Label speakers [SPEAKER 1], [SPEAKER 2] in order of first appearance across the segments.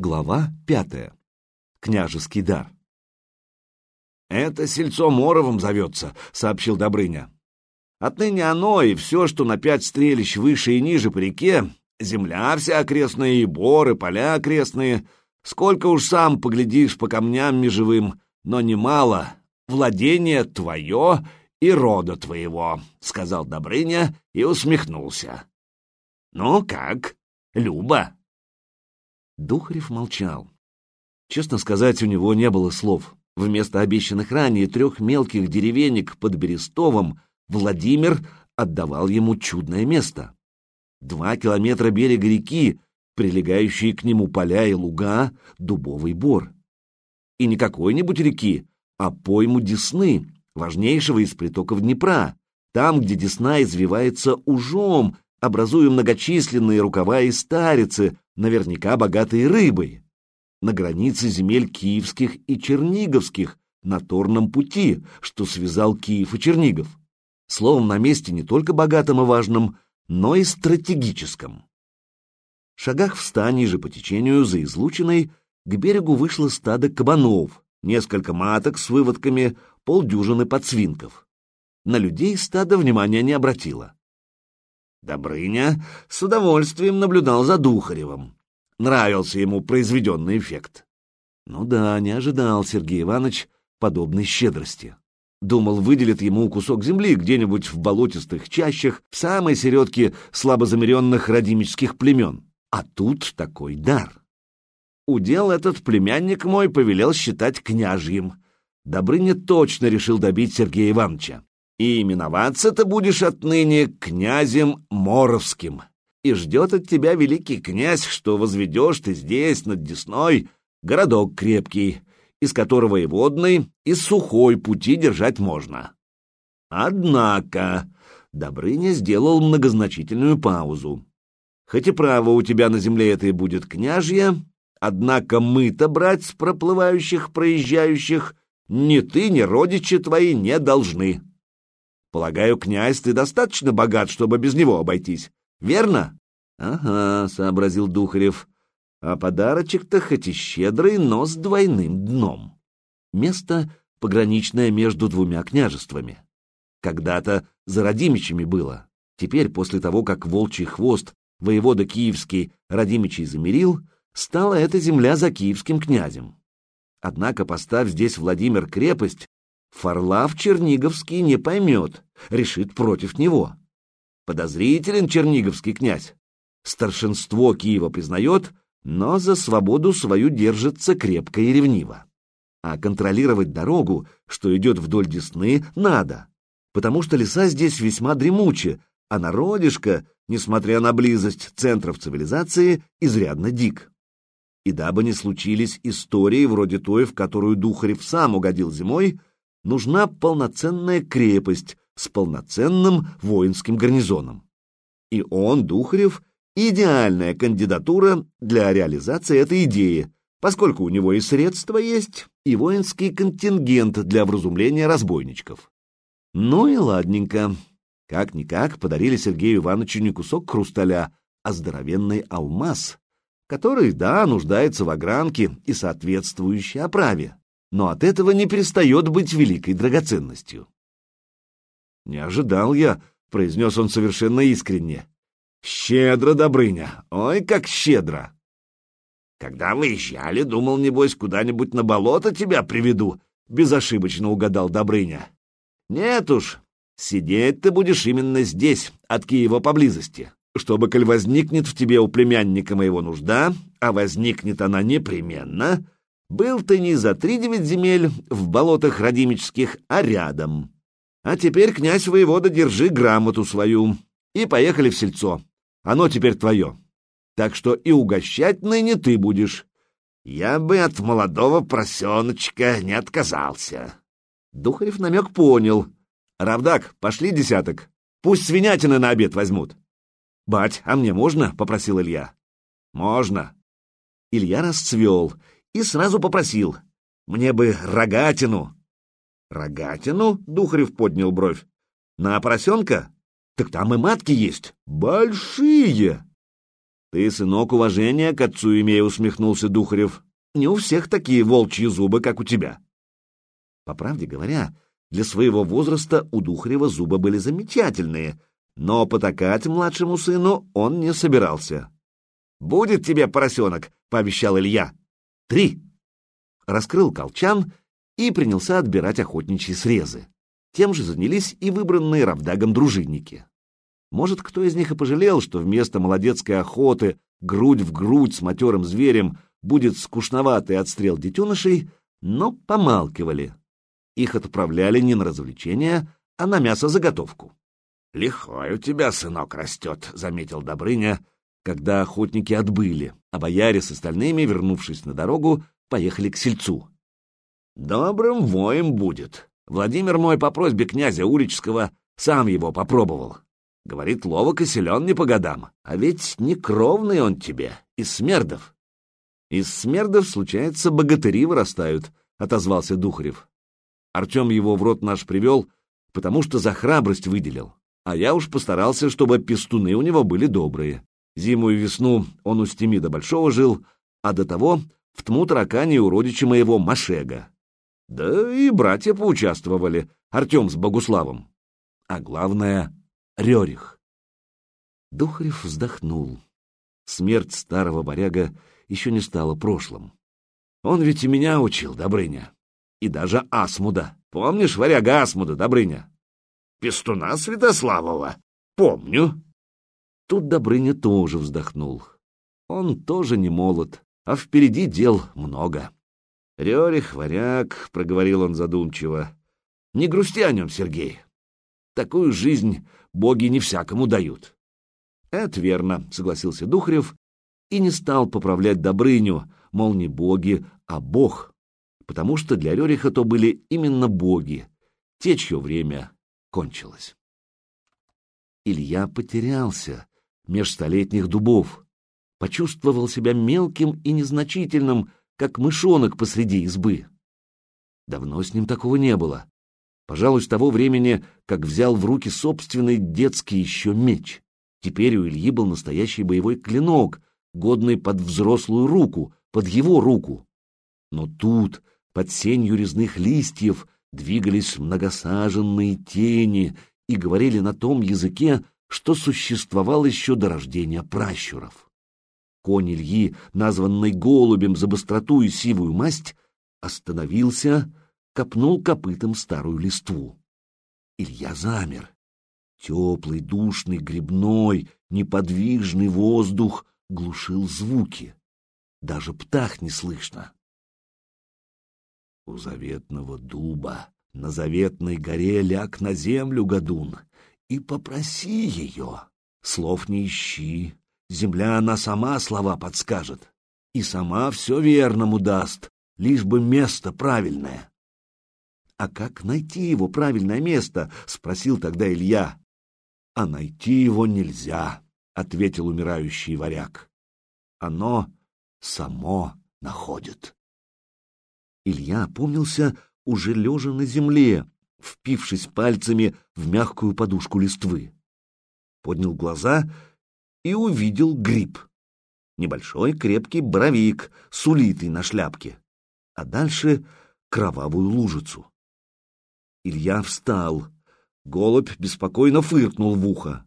[SPEAKER 1] Глава пятая. Княжеский дар.
[SPEAKER 2] «Это сельцо Моровым зовется», — сообщил Добрыня. «Отныне оно и все, что на пять стрелищ выше и ниже по реке, земля вся окрестная, и боры, поля окрестные, сколько уж сам поглядишь по камням межевым, но немало, владение твое и рода твоего», — сказал Добрыня и усмехнулся. «Ну как, Люба?»
[SPEAKER 1] Духарев молчал. Честно сказать, у него не было слов. Вместо обещанных ранее трех мелких деревенек под Берестовым Владимир отдавал ему чудное место. Два километра берега реки, прилегающие к нему поля и луга, дубовый бор. И не какой-нибудь реки, а пойму Десны, важнейшего из притоков Днепра, там, где Десна извивается ужом, образуя многочисленные рукава и старицы, наверняка богатые рыбой на границе земель киевских и черниговских, на торном пути, что связал Киев и Чернигов. Словом, на месте не только богатом и важном, но и стратегическом. В шагах в ста ниже по течению, за излучиной, к берегу вышло стадо кабанов, несколько маток с выводками, полдюжины подсвинков. На людей стадо внимания не обратило. Добрыня с удовольствием наблюдал за Духаревым. Нравился ему произведенный эффект. Ну да, не ожидал Сергей Иванович подобной щедрости. Думал, выделит ему кусок земли где-нибудь в болотистых чащах, в самой середке слабозамеренных родимических племен. А тут такой дар. Удел этот племянник мой повелел считать княжьим. Добрыня точно решил добить Сергея Ивановича. И именоваться ты будешь отныне князем Моровским и ждет от тебя великий князь, что возведешь ты здесь, над Десной, городок крепкий, из которого и водный, и сухой пути держать можно. Однако Добрыня сделал многозначительную паузу. Хоть и право у тебя на земле этой будет княжье, однако мы-то брать с проплывающих, проезжающих ни ты, ни родичи твои не должны. Полагаю, князь, ты достаточно богат, чтобы без него обойтись, верно? Ага, сообразил Духарев. А подарочек-то хоть и щедрый, но с двойным дном. Место пограничное между двумя княжествами. Когда-то за Радимичами было. Теперь, после того, как волчий хвост воевода киевский Радимичей замерил, стала эта земля за киевским князем. Однако, поставь здесь Владимир крепость, Фарлав Черниговский не поймет, решит против него. Подозрителен Черниговский князь, Старшинство Киева признает, но за свободу свою держится крепко и ревниво. А контролировать дорогу, что идет вдоль Десны, надо, потому что леса здесь весьма дремучи, а народишко, несмотря на близость центров цивилизации, изрядно дик. И дабы не случились истории вроде той, в которую Духарев сам угодил зимой, нужна полноценная крепость с полноценным воинским гарнизоном. И он, Духарев, идеальная кандидатура для реализации этой идеи, поскольку у него и средства есть, и воинский контингент для вразумления разбойничков. Ну и ладненько. Как-никак подарили Сергею Ивановичу не кусок хрусталя, а здоровенный алмаз, который, да, нуждается в огранке и соответствующей оправе, но от этого не перестает быть великой драгоценностью. «Не ожидал я», — произнес он совершенно искренне. Щедро, Добрыня, ой, как щедро! Когда выезжали, думал, небось, куда-нибудь на болото тебя приведу, безошибочно угадал Добрыня. Нет уж, сидеть ты будешь именно здесь, от Киева поблизости, чтобы, коль возникнет в тебе у племянника моего нужда, а возникнет она непременно, был ты не за три девять земель в болотах родимических, а рядом. А теперь, князь воевода, держи грамоту свою, и поехали в сельцо. Оно теперь твое. Так что и угощать ныне ты будешь. Я бы от молодого просеночка не отказался. Духарев намек понял. Равдак, пошли десяток. Пусть свинятины на обед возьмут. Бать, а мне можно? — попросил Илья. Можно. Илья расцвел и сразу попросил. Мне бы рогатину. Рогатину? — Духарев поднял бровь. На поросенка? Так там и матки есть. Большие.
[SPEAKER 2] Ты, сынок, уважения к отцу имея, усмехнулся Духарев. Не у всех такие волчьи зубы, как у тебя. По правде говоря, для своего возраста у Духарева зубы были замечательные, но потакать младшему сыну он не собирался. «Будет тебе, поросенок!» — пообещал Илья. «Три!» Раскрыл колчан и принялся отбирать охотничьи срезы. Тем же занялись и выбранные Равдагом дружинники. Может, кто из них и пожалел, что вместо молодецкой охоты грудь в грудь с матерым зверем будет скучноватый отстрел детенышей, но помалкивали. Их отправляли не на развлечения, а на мясо-заготовку. «Лихой у тебя, сынок, растет», — заметил Добрыня, когда охотники отбыли, а бояре с остальными, вернувшись на дорогу, поехали к сельцу. «Добрым воем будет. Владимир мой по просьбе князя Урического сам его попробовал. Говорит, ловок и силен не по годам, а ведь не кровный он тебе, из смердов». «Из смердов, случается, богатыри вырастают», — отозвался Духарев. Артем его в рот наш привел, потому что за храбрость выделил. А я уж постарался, чтобы пестуны у него были добрые. Зиму и весну он у Стемида Большого жил, а до того в тму таракане у родича моего Машега. Да и братья поучаствовали, Артем с Богуславом. А главное — Рерих. Духарев вздохнул. Смерть старого варяга еще не стала прошлым. Он ведь и меня учил, Добрыня и даже Асмуда. Помнишь варяга Асмуда, Добрыня? Пестуна Святославова. Помню. Тут Добрыня тоже вздохнул. Он тоже не молод, а впереди дел много. Рерих, варяг, — проговорил он задумчиво, — не грусти о нем, Сергей. Такую жизнь боги не всякому дают. Это верно, — согласился Духарев и не стал поправлять Добрыню, мол, не боги, а бог потому что для Рериха то были именно боги, те, чье время кончилось. Илья потерялся меж столетних дубов, почувствовал себя мелким и незначительным, как мышонок посреди избы. Давно с ним такого не было. Пожалуй, с того времени, как взял в руки собственный детский еще меч. Теперь у Ильи был настоящий боевой клинок, годный под взрослую руку, под его руку. Но тут, под сенью резных листьев двигались многосаженные тени и говорили на том языке, что существовал еще до рождения пращуров. Конь Ильи, названный голубем за быстроту и сивую масть, остановился, копнул копытом старую листву. Илья замер. Теплый, душный, грибной, неподвижный воздух глушил звуки. Даже птах не слышно у заветного дуба, на заветной горе ляг на землю, Гадун, и попроси ее. Слов не ищи, земля она сама слова подскажет, и сама все верному даст, лишь бы место правильное. — А как найти его правильное место? — спросил тогда Илья. — А найти его нельзя, — ответил умирающий варяг. — Оно само находит. Илья опомнился уже лежа на земле, впившись пальцами в мягкую подушку листвы. Поднял глаза и увидел гриб. Небольшой крепкий боровик с улитой на шляпке, а дальше кровавую лужицу. Илья встал. Голубь беспокойно фыркнул в ухо.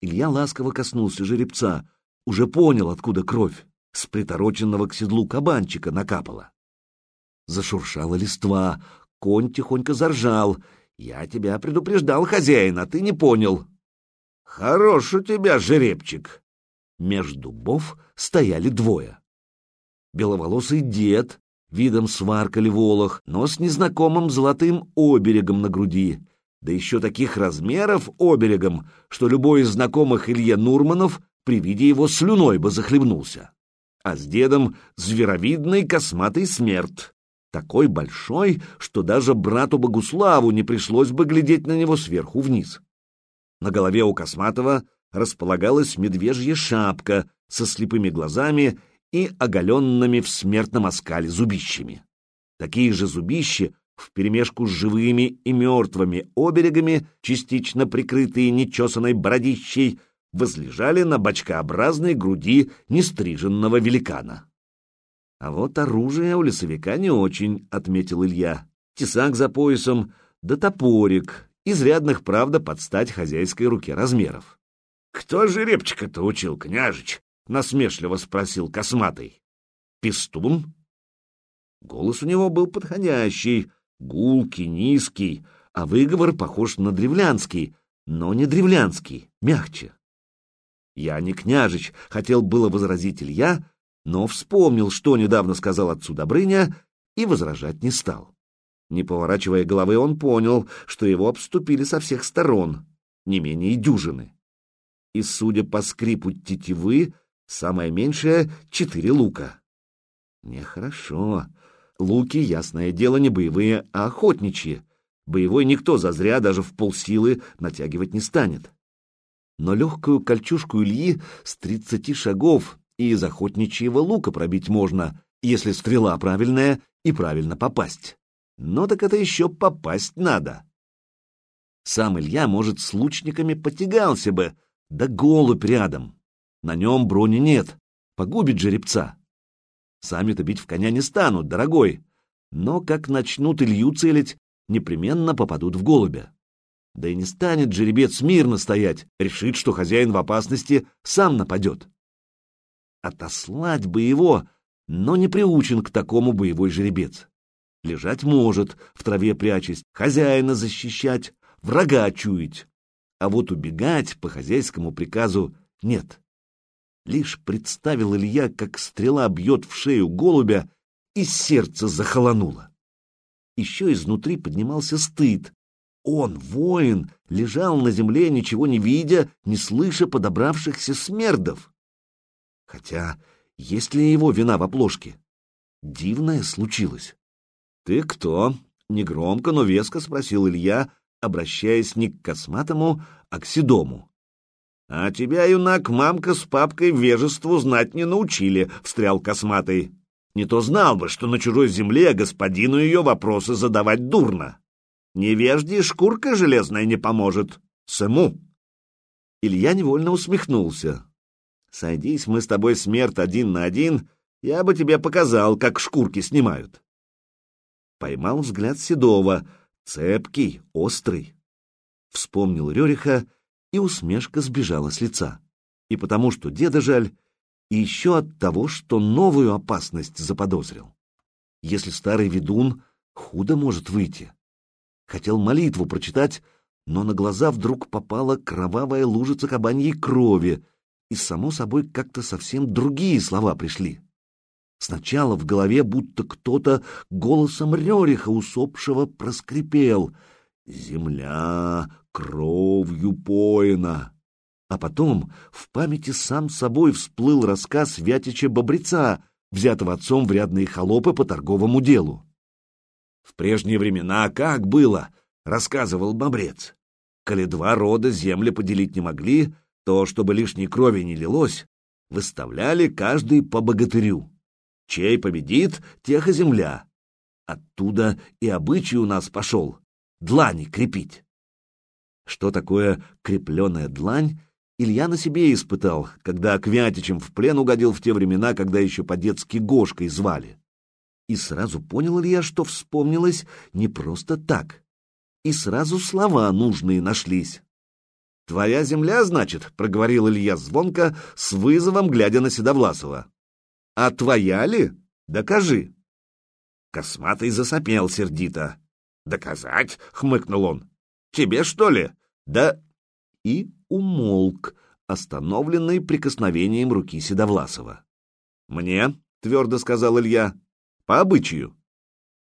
[SPEAKER 2] Илья ласково коснулся жеребца, уже понял, откуда кровь. С притороченного к седлу кабанчика накапала. Зашуршала листва, конь тихонько заржал. «Я тебя предупреждал, хозяин, а ты не понял». «Хорош у тебя жеребчик!» Меж дубов стояли двое. Беловолосый дед, видом сваркали волох, но с незнакомым золотым оберегом на груди, да еще таких размеров оберегом, что любой из знакомых Илье Нурманов при виде его слюной бы захлебнулся. А с дедом зверовидный косматый смерть, такой большой, что даже брату Богуславу не пришлось бы глядеть на него сверху вниз. На голове у Косматова располагалась медвежья шапка со слепыми глазами и оголенными в смертном оскале зубищами. Такие же зубища вперемешку с живыми и мертвыми оберегами, частично прикрытые нечесанной бородищей,
[SPEAKER 1] возлежали на бочкообразной груди нестриженного великана. «А вот оружие у лесовика не очень», — отметил Илья. «Тесак за поясом, да топорик, изрядных, правда, под стать хозяйской руке размеров».
[SPEAKER 2] «Кто же репчика-то учил, княжич?» — насмешливо спросил косматый.
[SPEAKER 1] «Пестун?» Голос у него был подходящий, гулкий, низкий, а выговор похож на древлянский, но не древлянский, мягче. Я не княжич, хотел было возразить Илья, но вспомнил, что недавно сказал отцу Добрыня, и возражать не стал. Не поворачивая головы, он понял, что его обступили со всех сторон, не менее дюжины. И, судя по скрипу тетивы, самое меньшее — четыре лука. Нехорошо. Луки, ясное дело, не боевые, а охотничьи. Боевой никто зазря даже в полсилы натягивать не станет. Но легкую кольчужку Ильи с тридцати шагов и из охотничьего лука пробить можно, если стрела правильная и правильно попасть. Но так это еще попасть надо. Сам Илья, может, с лучниками потягался бы, да голубь рядом. На нем брони нет, погубит жеребца. Сами-то бить в коня не станут, дорогой. Но как начнут Илью целить, непременно попадут в голубя. Да и не станет жеребец мирно стоять, решит, что хозяин в опасности сам нападет. Отослать бы его, но не приучен к такому боевой жеребец. Лежать может, в траве прячась, хозяина защищать, врага чуять. А вот убегать по хозяйскому приказу нет. Лишь представил Илья, как стрела бьет в шею голубя, и сердце захолонуло. Еще изнутри поднимался стыд. Он, воин, лежал на земле, ничего не видя, не слыша подобравшихся смердов. Хотя, есть ли его вина в оплошке? Дивное случилось. — Ты кто? — негромко, но веско спросил Илья, обращаясь не к косматому, а к седому. — А тебя, юнак, мамка с папкой вежеству знать не научили, — встрял косматый. Не то знал бы, что на чужой земле господину ее вопросы задавать дурно. Невежде шкурка железная не поможет. Сэму. Илья невольно усмехнулся. Сойдись мы с тобой, смерть, один на один, я бы тебе показал, как шкурки снимают. Поймал взгляд Седова, цепкий, острый. Вспомнил Рериха, и усмешка сбежала с лица. И потому что деда жаль, и еще от того, что новую опасность заподозрил. Если старый ведун, худо может выйти. Хотел молитву прочитать, но на глаза вдруг попала кровавая лужица кабаньей крови, и, само собой, как-то совсем другие слова пришли. Сначала в голове будто кто-то голосом Рериха усопшего проскрипел «Земля кровью поина». А потом в памяти сам собой всплыл рассказ Вятича Бобреца, взятого отцом в рядные холопы по торговому делу. «В прежние времена как было?» — рассказывал Бобрец. «Коли два рода земли поделить не могли, то, чтобы лишней крови не лилось, выставляли каждый по богатырю. Чей победит, тех и земля. Оттуда и обычай у нас пошел — длани крепить». Что такое крепленная длань, Илья на себе испытал, когда к Вятичам в плен угодил в те времена, когда еще по-детски Гошкой звали. И сразу понял Илья, что вспомнилось не просто так. И сразу слова нужные нашлись. «Твоя земля, значит?» — проговорил Илья звонко, с вызовом глядя на Седовласова. «А твоя ли? Докажи!» Косматый засопел сердито. «Доказать?» — хмыкнул он. «Тебе, что ли?» «Да...» И умолк, остановленный прикосновением руки Седовласова. «Мне», — твердо сказал Илья, — «по обычаю».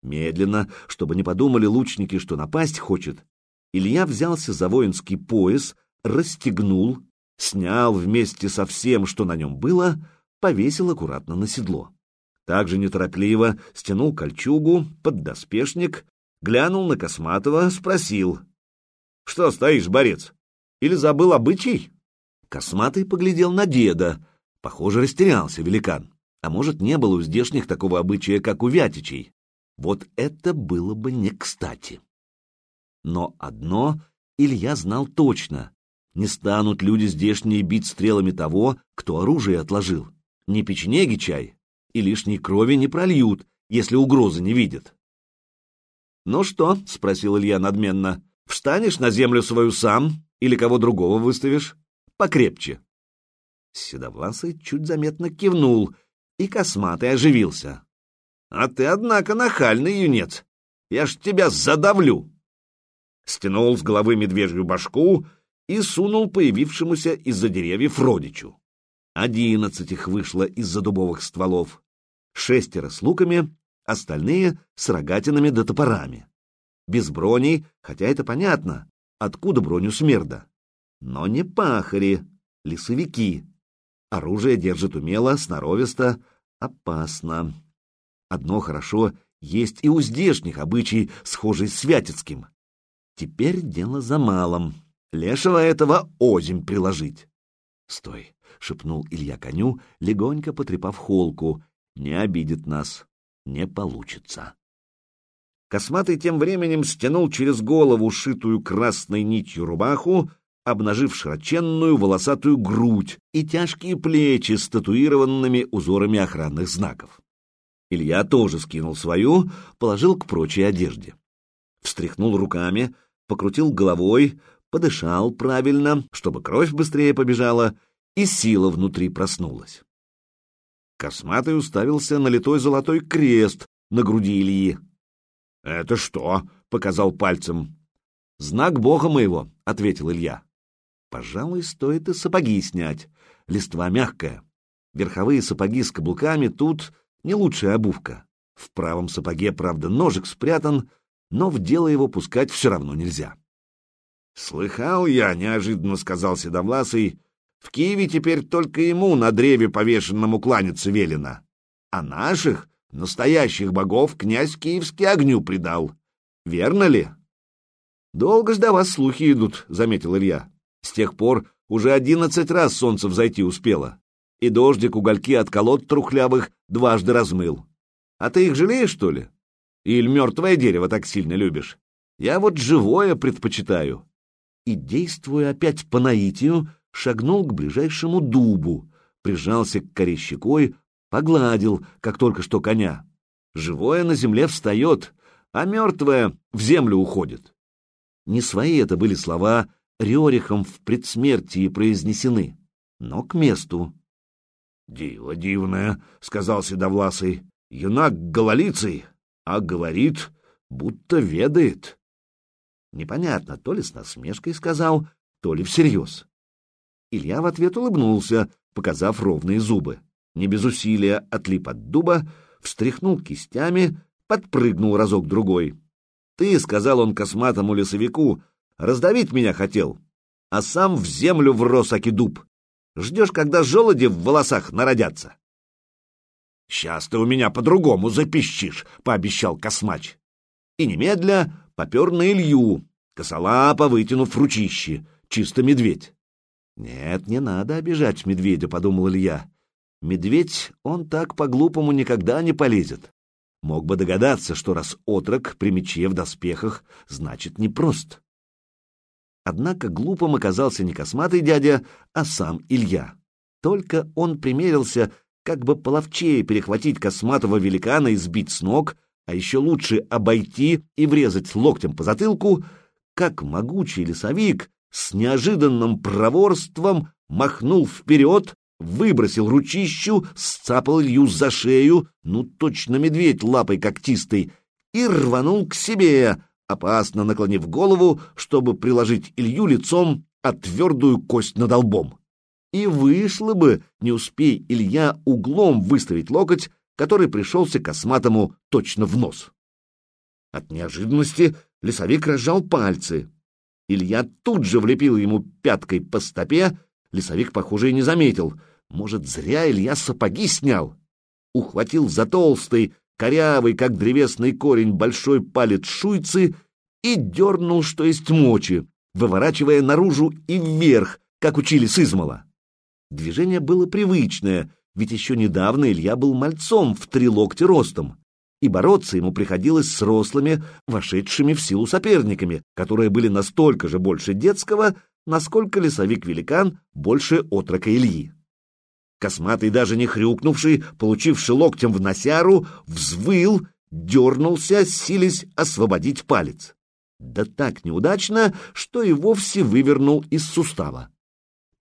[SPEAKER 1] Медленно, чтобы не подумали лучники, что напасть хочет, Илья взялся за воинский пояс, расстегнул, снял вместе со всем, что на нем было, повесил аккуратно на седло. Также неторопливо стянул кольчугу, под доспешник, глянул на Косматова, спросил. — Что стоишь, борец? Или забыл обычай? Косматый поглядел на деда. Похоже, растерялся великан. А может, не было у здешних такого обычая, как у вятичей. Вот это было бы не кстати. Но одно Илья знал точно. Не станут люди здешние бить стрелами того, кто оружие отложил. Не печенеги чай, и лишней крови не прольют, если угрозы не видят. «Ну что?» — спросил Илья надменно. «Встанешь на землю свою сам или кого другого выставишь? Покрепче». Седовласый чуть заметно кивнул, и косматый оживился. «А ты, однако, нахальный юнец. Я ж тебя задавлю!» Стянул с головы медвежью башку и сунул появившемуся из-за деревьев родичу. Одиннадцать их вышло из-за дубовых стволов. Шестеро с луками, остальные с рогатинами да топорами. Без броней, хотя это понятно, откуда броню смерда. Но не пахари, лесовики. Оружие держит умело, сноровисто, опасно. Одно хорошо, есть и у здешних обычай, схожий с святецким. Теперь дело за малым. Лешего этого озимь приложить. — Стой, — шепнул Илья коню, легонько потрепав холку. — Не обидит нас. Не получится. Косматый тем временем стянул через голову шитую красной нитью рубаху, обнажив широченную волосатую грудь и тяжкие плечи с татуированными узорами охранных знаков. Илья тоже скинул свою, положил к прочей одежде. Встряхнул руками, покрутил головой, подышал правильно, чтобы кровь быстрее побежала, и сила внутри проснулась. Косматый уставился на литой золотой крест на груди Ильи. — Это что? — показал пальцем. — Знак бога моего, — ответил Илья. — Пожалуй, стоит и сапоги снять. Листва мягкая. Верховые сапоги с каблуками тут не лучшая обувка. В правом сапоге, правда, ножик спрятан, но в дело его пускать все равно нельзя. «Слыхал я», — неожиданно сказал Седовласый, — «в Киеве теперь только ему на древе повешенному кланяться велено, а наших, настоящих богов, князь киевский огню предал. Верно ли?» «Долго ж до вас слухи идут», — заметил Илья. «С тех пор уже одиннадцать раз солнце взойти успело, и дождик угольки от колод трухлявых дважды размыл. А ты их жалеешь, что ли? Или мертвое дерево так сильно любишь? Я вот живое предпочитаю» и, действуя опять по наитию, шагнул к ближайшему дубу, прижался к коре щекой, погладил, как только что коня. Живое на земле встает, а мертвое в землю уходит. Не свои это были слова, Рерихом в предсмертии произнесены, но к месту. — Диво дивное, — сказал Седовласый, — юнак гололицый, а говорит, будто ведает. Непонятно, то ли с насмешкой сказал, то ли всерьез. Илья в ответ улыбнулся, показав ровные зубы. Не без усилия отлип от дуба, встряхнул кистями, подпрыгнул разок-другой. «Ты, — сказал он косматому лесовику, — раздавить меня хотел, а сам в землю врос дуб. Ждешь, когда желуди в волосах народятся?» «Сейчас ты у меня по-другому запищишь», — пообещал космач. И немедля попер на Илью, косолапо вытянув ручище, чисто медведь. «Нет, не надо обижать медведя», — подумал Илья. «Медведь, он так по-глупому никогда не полезет. Мог бы догадаться, что раз отрок при мече в доспехах, значит непрост». Однако глупым оказался не косматый дядя, а сам Илья. Только он примерился, как бы половчее перехватить косматого великана и сбить с ног, а еще лучше обойти и врезать локтем по затылку, как могучий лесовик с неожиданным проворством махнул вперед, выбросил ручищу, сцапал Илью за шею, ну точно медведь лапой когтистой, и рванул к себе, опасно наклонив голову, чтобы приложить Илью лицом о твердую кость над лбом. И вышло бы, не успей Илья углом выставить локоть, который пришелся косматому точно в нос. От неожиданности лесовик разжал пальцы. Илья тут же влепил ему пяткой по стопе, лесовик, похоже, и не заметил. Может, зря Илья сапоги снял. Ухватил за толстый, корявый, как древесный корень, большой палец шуйцы и дернул, что есть мочи, выворачивая наружу и вверх, как учили с измала. Движение было привычное — ведь еще недавно Илья был мальцом в три локтя ростом, и бороться ему приходилось с рослыми, вошедшими в силу соперниками, которые были настолько же больше детского, насколько лесовик-великан больше отрока Ильи. Косматый, даже не хрюкнувший, получивший локтем в носяру, взвыл, дернулся, сились освободить палец. Да так неудачно, что и вовсе вывернул из сустава.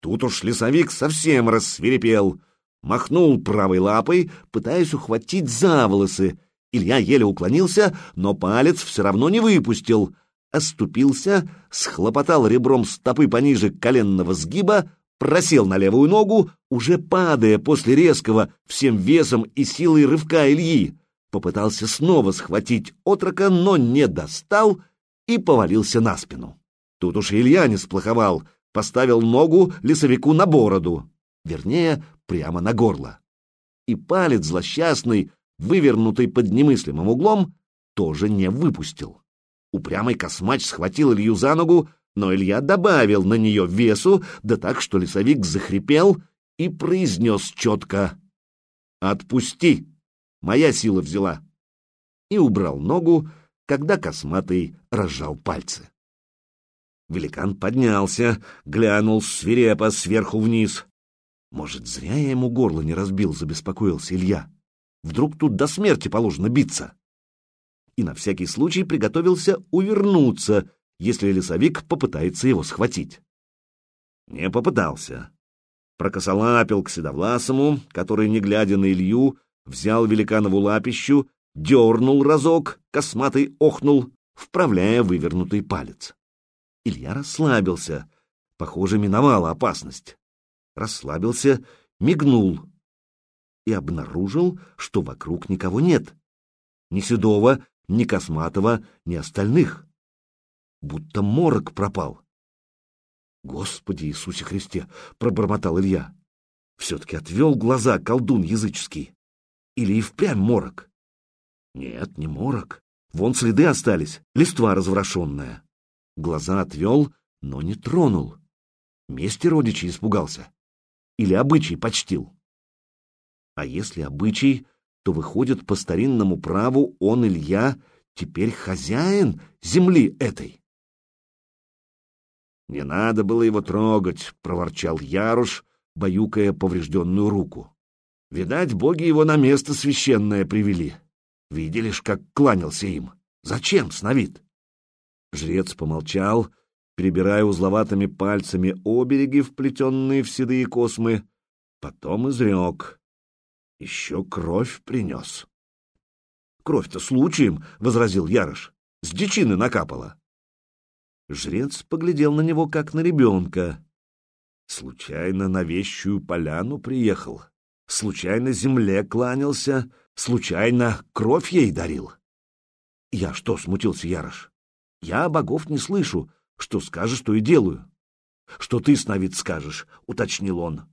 [SPEAKER 1] Тут уж лесовик совсем рассверепел, махнул правой лапой, пытаясь ухватить за волосы. Илья еле уклонился, но палец все равно не выпустил. Оступился, схлопотал ребром стопы пониже коленного сгиба, просел на левую ногу, уже падая после резкого всем весом и силой рывка Ильи. Попытался снова схватить отрока, но не достал и повалился на спину. Тут уж Илья не сплоховал, поставил ногу лесовику на бороду, вернее, прямо на горло. И палец злосчастный, вывернутый под немыслимым углом, тоже не выпустил. Упрямый космач схватил Илью за ногу, но Илья добавил на нее весу, да так, что лесовик захрипел и произнес четко «Отпусти! Моя сила взяла!» и убрал ногу, когда косматый разжал пальцы. Великан поднялся, глянул свирепо сверху вниз. «Может, зря я ему горло не разбил?» — забеспокоился Илья. «Вдруг тут до смерти положено биться?» И на всякий случай приготовился увернуться, если лесовик попытается его схватить. Не попытался. Прокосолапил к седовласому, который, не глядя на Илью, взял великанову лапищу, дернул разок, косматый охнул, вправляя вывернутый палец. Илья расслабился. Похоже, миновала опасность. Расслабился, мигнул и обнаружил, что вокруг никого нет. Ни Седова, ни Косматова, ни остальных будто морок пропал. «Господи Иисусе Христе!» — пробормотал Илья. Все-таки отвел глаза колдун языческий. Или и впрямь морок? Нет, не морок. Вон следы остались, листва разворошенная. Глаза отвел, но не тронул. Мести родичей испугался. Или обычай почтил. А если обычай, то выходит по старинному праву он, Илья, теперь хозяин земли этой. «Не надо было его трогать», — проворчал Яруш, баюкая поврежденную руку. «Видать, боги его на место священное привели. Видели ж, как кланялся им. Зачем, сновид?» Жрец помолчал, перебирая узловатыми пальцами обереги, вплетенные в седые космы, потом изрек. Еще кровь принес. «Кровь-то случаем», — возразил Ярош. «С дичины накапала». Жрец поглядел на него, как на ребенка. Случайно на вещую поляну приехал, случайно земле кланялся, случайно кровь ей дарил. Я что, смутился Ярош? Я богов не слышу, что скажешь, то и делаю. Что ты, сновид, скажешь, уточнил он.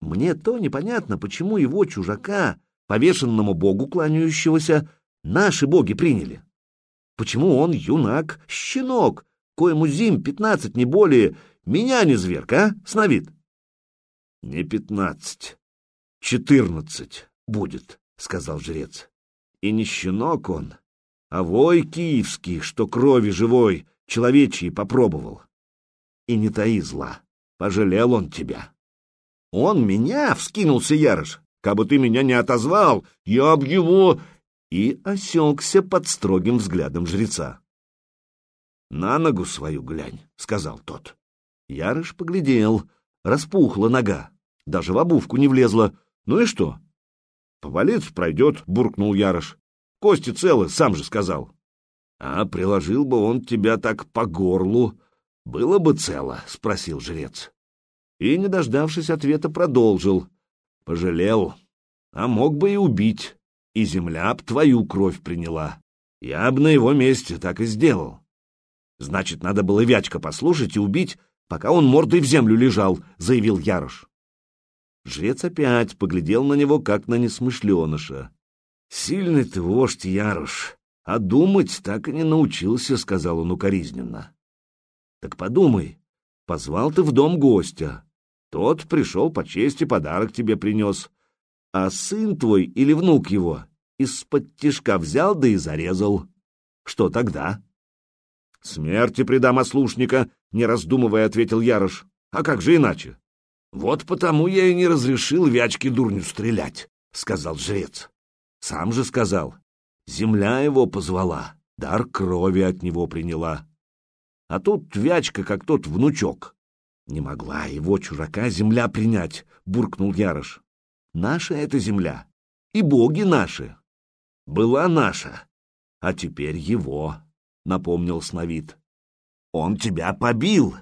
[SPEAKER 1] Мне то непонятно, почему его чужака, повешенному богу кланяющегося, наши боги приняли. Почему он юнак, щенок, коему зим пятнадцать, не более, меня не зверг, а, сновид? — Не пятнадцать, четырнадцать будет, — сказал жрец. — И не щенок он, а вой киевский, что крови живой, человечьей попробовал. И не таи зла, пожалел он тебя. — Он меня? — вскинулся Ярош. — Кабы ты меня не отозвал, я б его... И осекся под строгим взглядом жреца. «На ногу свою глянь», — сказал тот. Ярыш поглядел. Распухла нога. Даже в обувку не влезла. Ну и что? «Повалится, пройдет», — буркнул Ярыш. «Кости целы, сам же сказал». «А приложил бы он тебя так по горлу, было бы цело?» — спросил жрец. И, не дождавшись ответа, продолжил. «Пожалел, а мог бы и убить, и земля б твою кровь приняла. Я б на его месте так и сделал. Значит, надо было Вячка послушать и убить, пока он мордой в землю лежал, — заявил Ярош. Жрец опять поглядел на него, как на несмышленыша. — Сильный ты вождь, Ярош, а думать так и не научился, — сказал он укоризненно. — Так подумай, позвал ты в дом гостя. Тот пришел по чести, подарок тебе принес. А сын твой или внук его из-под тишка взял да и зарезал. Что тогда?
[SPEAKER 2] Смерти предам ослушника, не раздумывая, ответил Ярош. А как же иначе? Вот потому я и не разрешил Вячке дурню стрелять, сказал жрец. Сам же сказал. Земля его позвала, дар крови от него приняла. А тут Вячка, как тот внучок. Не могла его, чужака, земля принять, буркнул Ярош. Наша эта земля, и боги наши. Была наша, а теперь его, напомнил Сновид. Он тебя побил,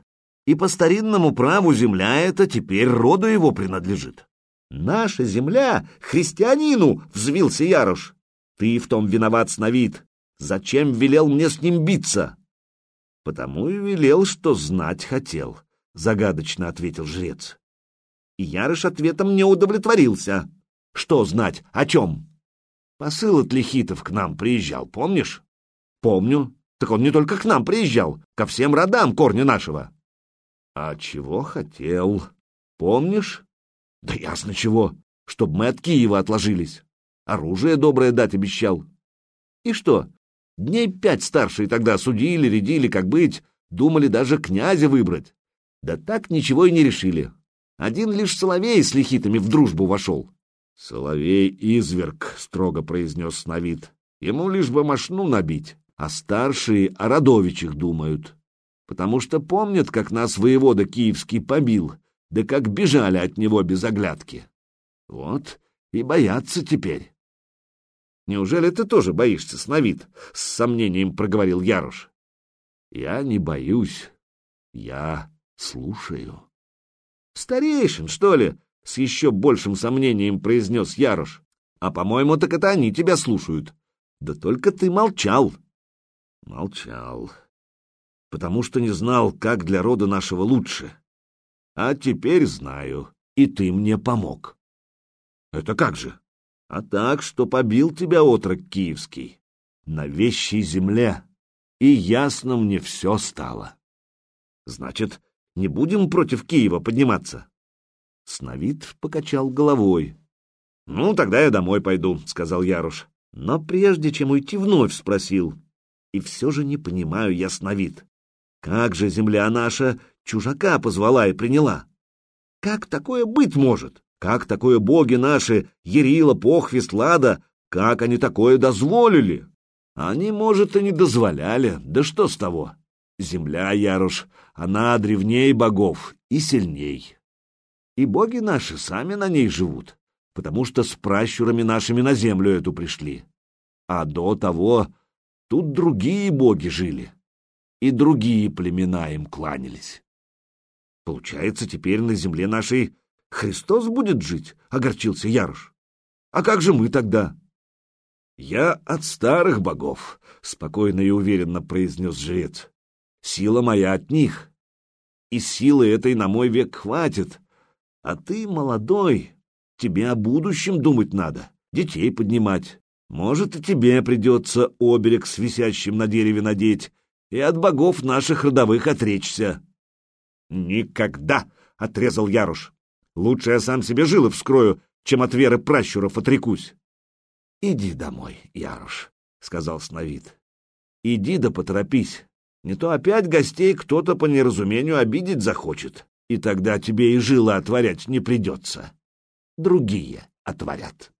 [SPEAKER 2] и по старинному праву земля эта теперь роду его принадлежит. Наша земля христианину, взвился Ярош. Ты в том виноват, Сновид. Зачем велел мне с ним биться? Потому и велел, что знать хотел, загадочно ответил жрец. И Ярош ответом не удовлетворился. Что знать, о чем? Посыл от Лихитов к нам приезжал, помнишь? Помню. Так он не только к нам приезжал, ко всем родам корня нашего. А чего хотел? Помнишь? Да ясно чего. Чтоб мы от Киева отложились. Оружие доброе дать обещал. И что? Дней пять старшие тогда судили, рядили, как быть, думали даже князя выбрать. Да так ничего и не решили. Один лишь Соловей с лихитами в дружбу вошел. — Соловей изверг, — строго произнес Сновид. — Ему лишь бы мошну набить, а старшие о родовичах думают. Потому что помнят, как нас воевода киевский побил, да как бежали от него без оглядки. Вот и боятся теперь. — Неужели ты тоже боишься, Сновид? — с сомнением проговорил Ярош. — Я не боюсь, я слушаю. — Старейшин, что ли? — с еще большим сомнением произнес Ярош. — А, по-моему, так это они тебя слушают. Да только ты молчал. — Молчал. Потому что не знал, как для рода нашего лучше. А теперь знаю, и ты мне помог. — Это как же? — А так, что побил тебя отрок киевский на вещей земле, и ясно мне все стало. — Значит, не будем против Киева подниматься? Сновид покачал головой. — Ну, тогда я домой пойду, — сказал Яруш. Но прежде чем уйти, вновь спросил. И все же не понимаю я, Сновид. Как же земля наша чужака позвала и приняла? Как такое быть может? Как такое боги наши, Ерила, Похвист, Лада, как они такое дозволили? Они, может, и не дозволяли, да что с того? Земля, Яруш, она древнее богов и сильней. И боги наши сами на ней живут, потому что с пращурами нашими на землю эту пришли. А до того тут другие боги жили, и другие племена им кланялись. Получается, теперь на земле нашей Христос будет жить, — огорчился Яруш. А как же мы тогда? Я от старых богов, — спокойно и уверенно произнес жрец. Сила моя от них. И силы этой на мой век хватит, а ты молодой, тебе о будущем думать надо, детей поднимать. Может, и тебе придется оберег с висящим на дереве надеть и от богов наших родовых отречься. Никогда, — отрезал Яруш. Лучше я сам себе жилы вскрою, чем от веры пращуров отрекусь. — Иди домой, Яруш, — сказал Сновид. — Иди да поторопись. Не то опять гостей кто-то по неразумению обидеть захочет и тогда тебе и жилы отворять не придется. Другие отворят.